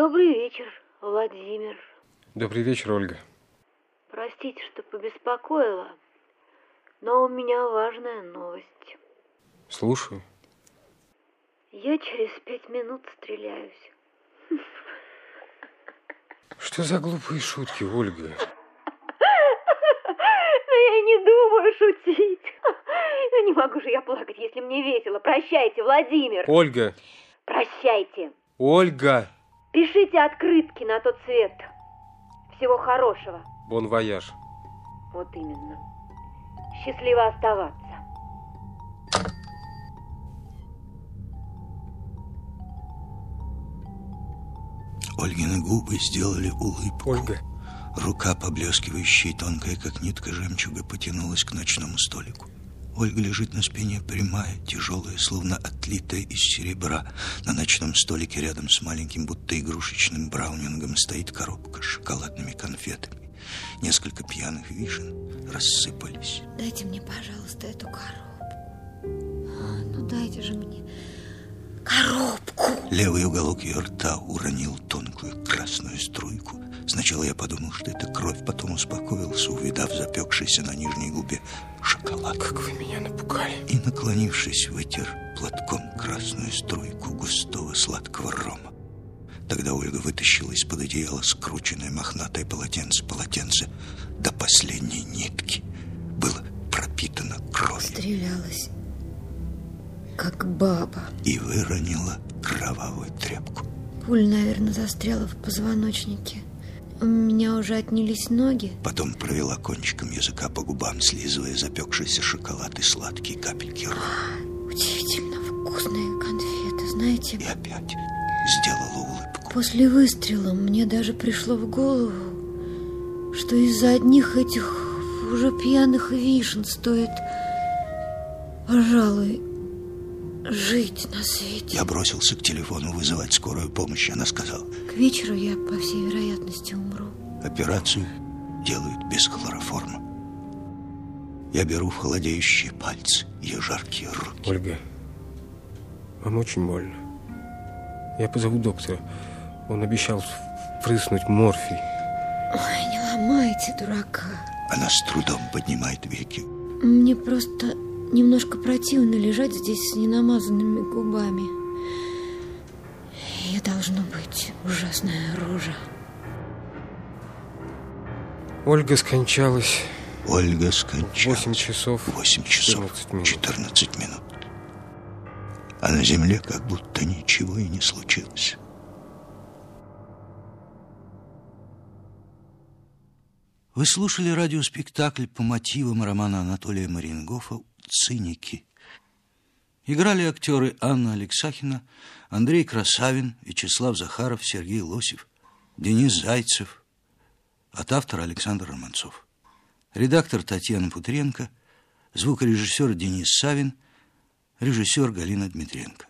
Добрый вечер, Владимир. Добрый вечер, Ольга. Простите, что побеспокоила, но у меня важная новость. Слушаю. Я через пять минут стреляюсь. Что за глупые шутки, Ольга? Но я не думаю шутить. Ну не могу же я плакать, если мне весело. Прощайте, Владимир. Ольга! Прощайте. Ольга! Пишите открытки на тот свет. Всего хорошего. Бон вояж. Вот именно. Счастливо оставаться. Ольгины губы сделали улыбку. Ольга. Рука, поблескивающая, тонкая, как нитка жемчуга, потянулась к ночному столику. Ольга лежит на спине, прямая, тяжелая, словно отлитая из серебра. На ночном столике рядом с маленьким, будто игрушечным браунингом стоит коробка с шоколадными конфетами. Несколько пьяных вишен рассыпались. Дайте мне, пожалуйста, эту коробку. А, ну дайте же мне коробку. Левый уголок ее рта уронил тонкую красную струйку. Сначала я подумал, что это кровь, потом успокоился, увидав запекшийся на нижней губе шоколад. Как вы меня напугали. И, наклонившись, вытер платком красную струйку густого сладкого рома. Тогда Ольга вытащила из-под одеяла скрученное мохнатое полотенце. Полотенце до последней нитки было пропитано кровью. Стрелялась, как баба. И выронила кровавую тряпку. Пуль, наверное, застряла в позвоночнике. У меня уже отнялись ноги. Потом провела кончиком языка по губам, слизывая запекшийся шоколад и сладкие капельки рома. Удивительно вкусные конфеты, знаете. И опять сделала улыбку. После выстрела мне даже пришло в голову, что из-за одних этих уже пьяных вишен стоит, пожалуй, жить на свете. Я бросился к телефону вызывать скорую помощь. Она сказала, вечеру я, по всей вероятности, умру. операцию делают без хлороформа. Я беру в холодеющие пальцы ее жаркие руки. Ольга, вам очень больно. Я позову доктора. Он обещал впрыснуть морфий. Ой, не ломайте дурака. Она с трудом поднимает веки. Мне просто немножко противно лежать здесь с ненамазанными губами. Я должно быть ужасная рожа. Ольга скончалась Ольга скончалась. 8 часов 8 часов 14 минут. 14 минут. А на земле как будто ничего и не случилось. Вы слушали радиоспектакль по мотивам романа Анатолия Марингофа «Циники». Играли актеры Анна Алексахина, Андрей Красавин, Вячеслав Захаров, Сергей Лосев, Денис Зайцев, от автора Александр Романцов. Редактор Татьяна Путренко, звукорежиссер Денис Савин, режиссер Галина Дмитренко.